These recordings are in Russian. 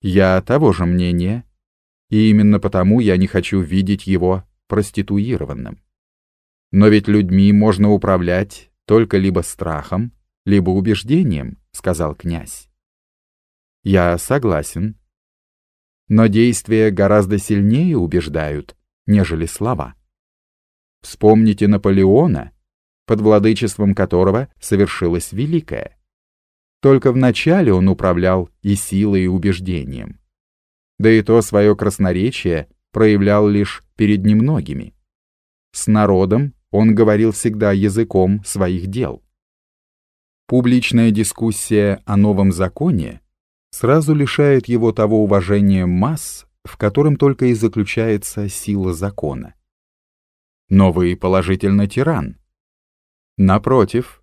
Я того же мнения, и именно потому я не хочу видеть его проституированным. Но ведь людьми можно управлять только либо страхом, либо убеждением, сказал князь. Я согласен. Но действия гораздо сильнее убеждают, нежели слова. Вспомните Наполеона, под владычеством которого совершилось великое. Только вначале он управлял и силой, и убеждением. Да и то свое красноречие проявлял лишь перед немногими. С народом он говорил всегда языком своих дел. Публичная дискуссия о новом законе сразу лишает его того уважения масс, в котором только и заключается сила закона. Но вы положительно тиран. Напротив,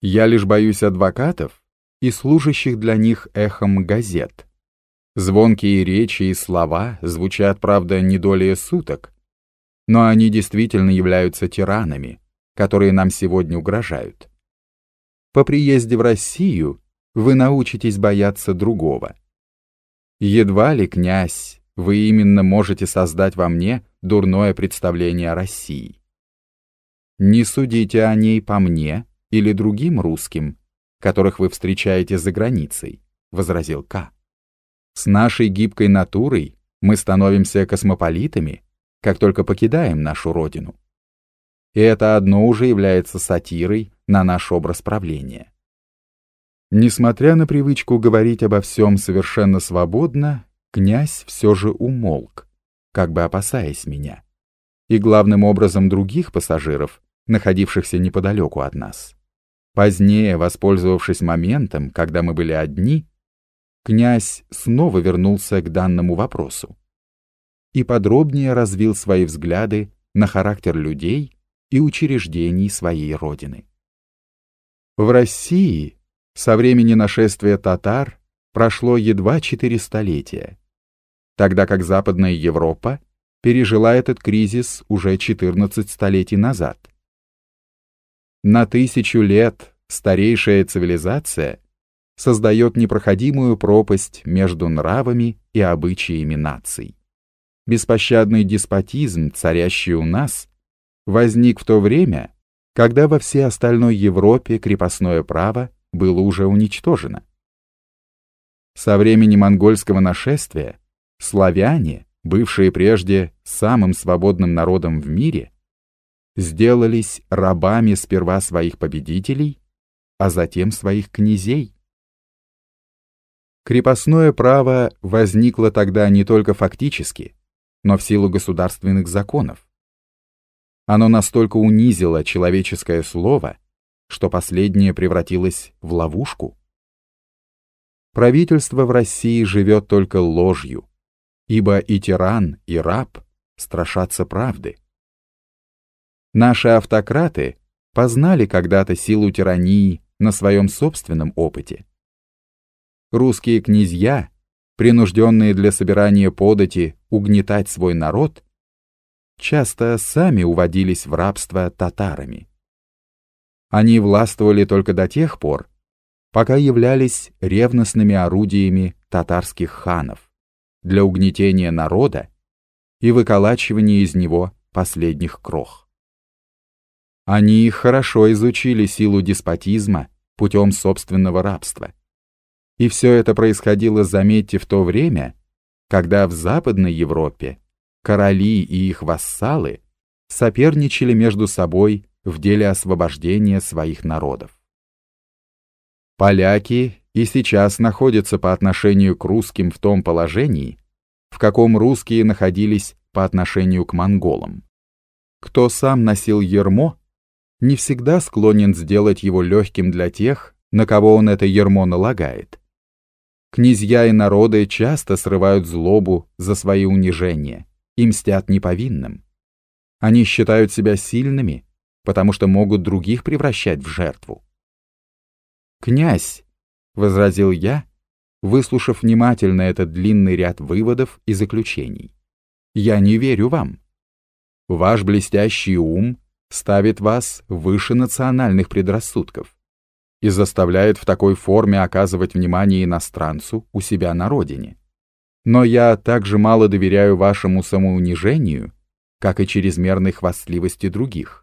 я лишь боюсь адвокатов и служащих для них эхом газет. Звонкие речи и слова звучат, правда, не долее суток, но они действительно являются тиранами, которые нам сегодня угрожают. По приезде в Россию вы научитесь бояться другого. Едва ли, князь, вы именно можете создать во мне дурное представление о России. Не судите о ней по мне или другим русским, которых вы встречаете за границей, возразил К. С нашей гибкой натурой мы становимся космополитами, как только покидаем нашу родину. И это одно уже является сатирой на наш образ правления. Несмотря на привычку говорить обо всем совершенно свободно, князь все же умолк, как бы опасаясь меня, и главным образом других пассажиров, находившихся неподалеку от нас. Позднее, воспользовавшись моментом, когда мы были одни, князь снова вернулся к данному вопросу и подробнее развил свои взгляды на характер людей и учреждений своей родины. В России со времени нашествия татар прошло едва четыре столетия, тогда как Западная Европа пережила этот кризис уже 14 столетий назад. На тысячу лет старейшая цивилизация создает непроходимую пропасть между нравами и обычаями наций. Беспощадный деспотизм, царящий у нас, возник в то время, когда во всей остальной Европе крепостное право было уже уничтожено. Со времени монгольского нашествия славяне, бывшие прежде самым свободным народом в мире, сделались рабами сперва своих победителей, а затем своих князей. Крепостное право возникло тогда не только фактически, но в силу государственных законов. Оно настолько унизило человеческое слово, что последнее превратилось в ловушку. Правительство в России живет только ложью, ибо и тиран, и раб страшатся правды. Наши автократы познали когда-то силу тирании на своем собственном опыте. Русские князья, принужденные для собирания подати угнетать свой народ, часто сами уводились в рабство татарами. Они властвовали только до тех пор, пока являлись ревностными орудиями татарских ханов для угнетения народа и выколачивания из него последних крох. Они хорошо изучили силу деспотизма путем собственного рабства. И все это происходило, заметьте, в то время, когда в Западной Европе короли и их вассалы соперничали между собой в деле освобождения своих народов. Поляки и сейчас находятся по отношению к русским в том положении, в каком русские находились по отношению к монголам. Кто сам носил ермо, не всегда склонен сделать его легким для тех, на кого он это ермо налагает. Князья и народы часто срывают злобу за свои унижения и мстят неповинным. Они считают себя сильными, потому что могут других превращать в жертву. «Князь», — возразил я, выслушав внимательно этот длинный ряд выводов и заключений, — «я не верю вам. Ваш блестящий ум ставит вас выше национальных предрассудков и заставляет в такой форме оказывать внимание иностранцу у себя на родине. Но я также мало доверяю вашему самоунижению, как и чрезмерной хвастливости других.